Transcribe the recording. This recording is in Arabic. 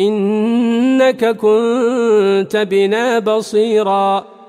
إنك كنت بنا بصيراً